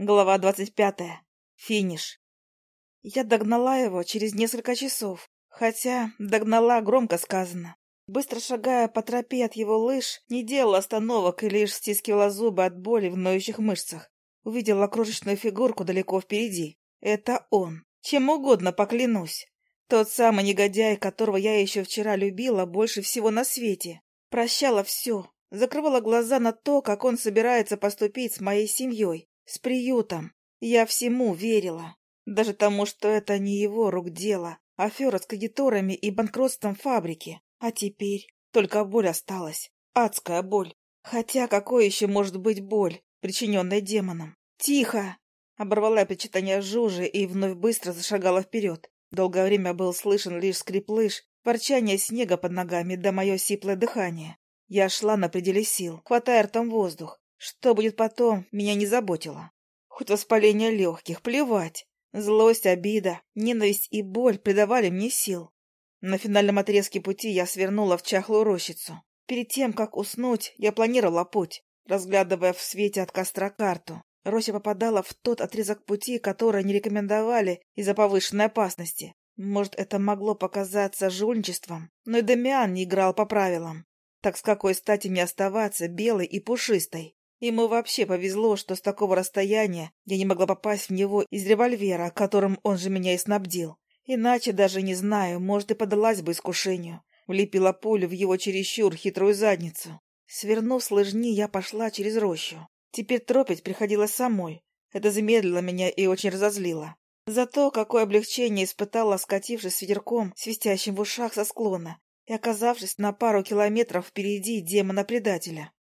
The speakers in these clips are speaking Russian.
Глава двадцать пятая. Финиш. Я догнала его через несколько часов, хотя догнала громко сказано. Быстро шагая по тропе от его лыж, не делала остановок и лишь стискивала зубы от боли в ноющих мышцах. Увидела крошечную фигурку далеко впереди. Это он. Чем угодно поклянусь. Тот самый негодяй, которого я еще вчера любила больше всего на свете. Прощала все, закрывала глаза на то, как он собирается поступить с моей семьей, с приютом. Я всему верила. Даже тому, что это не его рук дело, афера с кредиторами и банкротством фабрики. А теперь только боль осталась. Адская боль. Хотя какой еще может быть боль, причиненная демоном? «Тихо!» Оборвала причитание Жужи и вновь быстро зашагала вперед. Долгое время был слышен лишь скрип лыж, ворчание снега под ногами да мое сиплое дыхание. Я шла на пределе сил, хватая ртом воздух. Что будет потом, меня не заботило. Хоть воспаление легких, плевать. Злость, обида, ненависть и боль придавали мне сил. На финальном отрезке пути я свернула в чахлую рощицу. Перед тем, как уснуть, я планировала путь, разглядывая в свете от костра карту. Роща попадала в тот отрезок пути, который не рекомендовали из-за повышенной опасности. Может, это могло показаться жульничеством, но и Дамиан не играл по правилам. Так с какой стати мне оставаться белой и пушистой? Ему вообще повезло, что с такого расстояния я не могла попасть в него из револьвера, которым он же меня и снабдил. Иначе даже не знаю, может, и подалась бы искушению. Влепила пулю в его чересчур хитрую задницу. Свернув с лыжни, я пошла через рощу. Теперь тропить приходилось самой. Это замедлило меня и очень разозлило. Зато какое облегчение испытала, скатившись с ветерком, свистящим в ушах со склона, и оказавшись на пару километров впереди демона-предателя.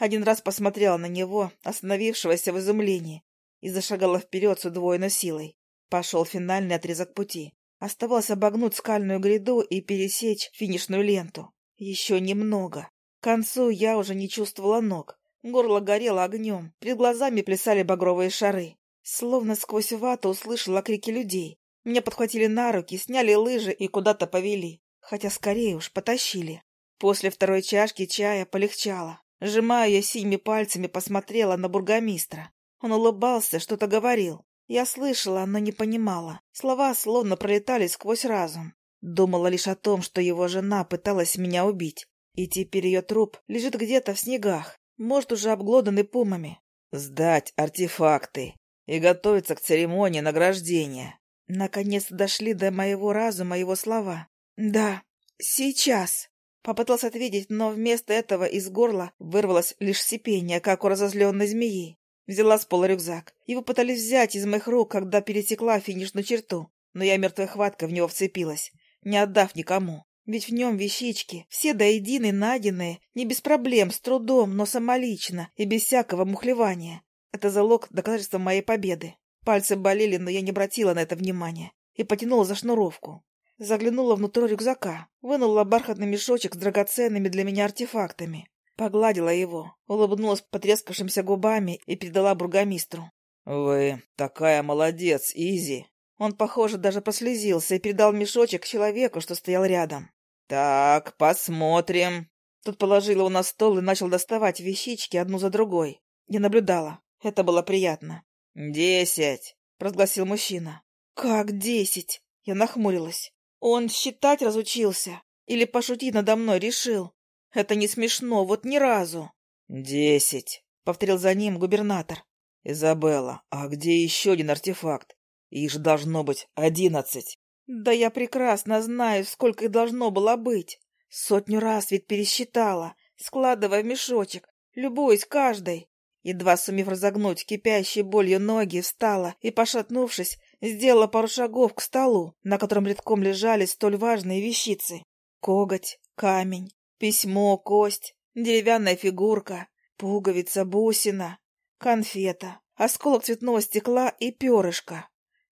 Один раз посмотрела на него, остановившегося в изумлении, и зашагала вперед с удвоенной силой. Пошел финальный отрезок пути. Оставалось обогнуть скальную гряду и пересечь финишную ленту. Еще немного. К концу я уже не чувствовала ног. Горло горело огнем, перед глазами плясали багровые шары. Словно сквозь вату услышала крики людей. Меня подхватили на руки, сняли лыжи и куда-то повели. Хотя скорее уж потащили. После второй чашки чая полегчало. Сжимая ее синими пальцами, посмотрела на бургомистра. Он улыбался, что-то говорил. Я слышала, но не понимала. Слова словно пролетали сквозь разум. Думала лишь о том, что его жена пыталась меня убить. И теперь ее труп лежит где-то в снегах, может, уже обглоданный пумами. Сдать артефакты и готовиться к церемонии награждения. Наконец дошли до моего разума его слова. «Да, сейчас!» Попытался ответить, но вместо этого из горла вырвалось лишь сипение, как у разозленной змеи. Взяла с пола рюкзак. Его пытались взять из моих рук, когда пересекла финишную черту, но я мертвой хваткой в него вцепилась, не отдав никому. Ведь в нем вещички, все до единой найденные, не без проблем, с трудом, но самолично и без всякого мухлевания. Это залог доказательства моей победы. Пальцы болели, но я не обратила на это внимания и потянула за шнуровку. Заглянула внутрь рюкзака, вынула бархатный мешочек с драгоценными для меня артефактами. Погладила его, улыбнулась потрескавшимся губами и передала бургомистру. — Вы такая молодец, Изи! Он, похоже, даже прослезился и передал мешочек человеку, что стоял рядом. «Так, посмотрим». Тут положил его на стол и начал доставать вещички одну за другой. Я наблюдала. Это было приятно. «Десять», — разгласил мужчина. «Как десять?» Я нахмурилась. «Он считать разучился? Или пошутить надо мной решил? Это не смешно, вот ни разу». «Десять», — повторил за ним губернатор. «Изабелла, а где еще один артефакт? Их же должно быть одиннадцать». Да я прекрасно знаю, сколько их должно было быть. Сотню раз ведь пересчитала, складывая в мешочек, любуясь каждой. Едва сумев разогнуть кипящей болью ноги, встала и, пошатнувшись, сделала пару шагов к столу, на котором редком лежали столь важные вещицы. Коготь, камень, письмо, кость, деревянная фигурка, пуговица, бусина, конфета, осколок цветного стекла и перышко.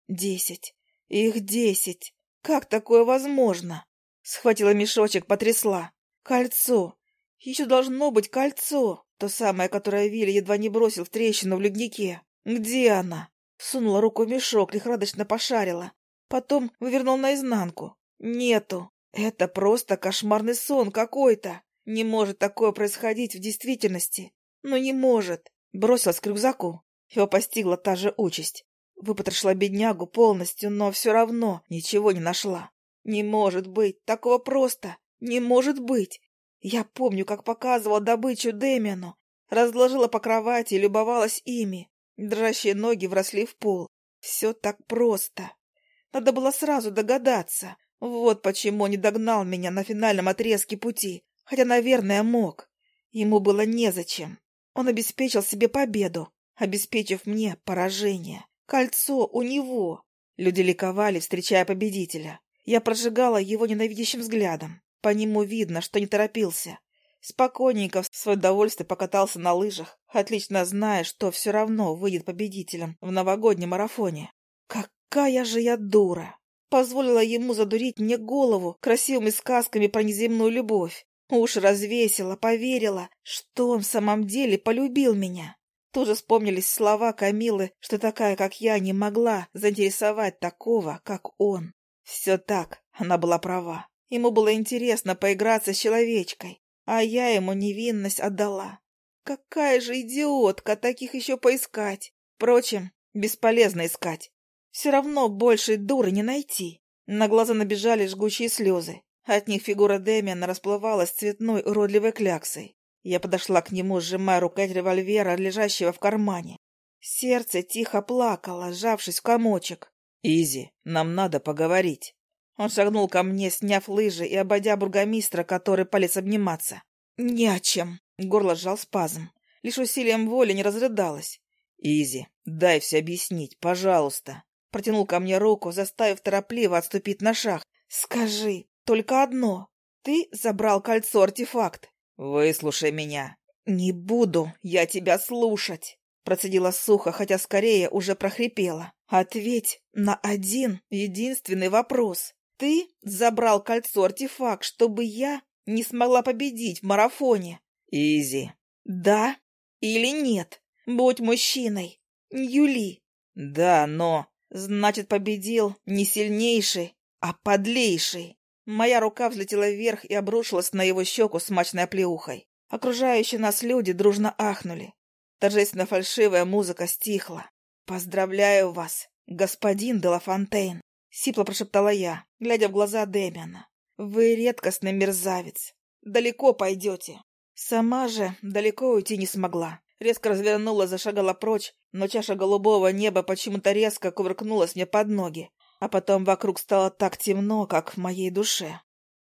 Десять. Их десять. Как такое возможно? Схватила мешочек, потрясла. Кольцо. Еще должно быть кольцо. То самое, которое Вилли едва не бросил в трещину в леднике. Где она? Сунула руку в мешок, лихорадочно пошарила. Потом вывернул наизнанку. Нету. Это просто кошмарный сон какой-то. Не может такое происходить в действительности. Ну не может. Бросилась к рюкзаку. Его постигла та же участь. Выпотрошила беднягу полностью, но все равно ничего не нашла. Не может быть, такого просто. Не может быть. Я помню, как показывала добычу Дэмиану, разложила по кровати и любовалась ими. Дрожащие ноги вросли в пол. Все так просто. Надо было сразу догадаться. Вот почему не догнал меня на финальном отрезке пути, хотя, наверное, мог. Ему было незачем. Он обеспечил себе победу, обеспечив мне поражение. Кольцо у него. Люди ликовали, встречая победителя. Я прожигала его ненавидящим взглядом. По нему видно, что не торопился. Спокойненько в свое удовольствие покатался на лыжах, отлично зная, что все равно выйдет победителем в новогоднем марафоне. Какая же я дура! Позволила ему задурить мне голову красивыми сказками про неземную любовь. Уж развесила, поверила, что он в самом деле полюбил меня. Тут же вспомнились слова Камилы, что такая, как я, не могла заинтересовать такого, как он. Все так, она была права. Ему было интересно поиграться с человечкой, а я ему невинность отдала. Какая же идиотка, таких еще поискать. Впрочем, бесполезно искать. Все равно большей дуры не найти. На глаза набежали жгучие слезы. От них фигура Дэмиана расплывалась цветной уродливой кляксой. Я подошла к нему, сжимая рукоять револьвера, лежащего в кармане. Сердце тихо плакало, сжавшись в комочек. «Изи, нам надо поговорить». Он шагнул ко мне, сняв лыжи и обойдя бургомистра, который полез обниматься. «Не о чем». Горло сжал спазм. Лишь усилием воли не разрыдалось. «Изи, дай все объяснить, пожалуйста». Протянул ко мне руку, заставив торопливо отступить на шаг. «Скажи только одно. Ты забрал кольцо-артефакт?» «Выслушай меня». «Не буду я тебя слушать», — процедила сухо, хотя скорее уже прохрипела. «Ответь на один единственный вопрос. Ты забрал кольцо-артефакт, чтобы я не смогла победить в марафоне?» «Изи». «Да или нет? Будь мужчиной. Юли». «Да, но...» «Значит, победил не сильнейший, а подлейший». Моя рука взлетела вверх и обрушилась на его щеку смачной оплеухой. Окружающие нас люди дружно ахнули. Торжественно фальшивая музыка стихла. «Поздравляю вас, господин Делафонтейн!» — сипло прошептала я, глядя в глаза Дэмиана. «Вы редкостный мерзавец. Далеко пойдете». Сама же далеко уйти не смогла. Резко развернула, зашагала прочь, но чаша голубого неба почему-то резко кувыркнулась мне под ноги. А потом вокруг стало так темно, как в моей душе.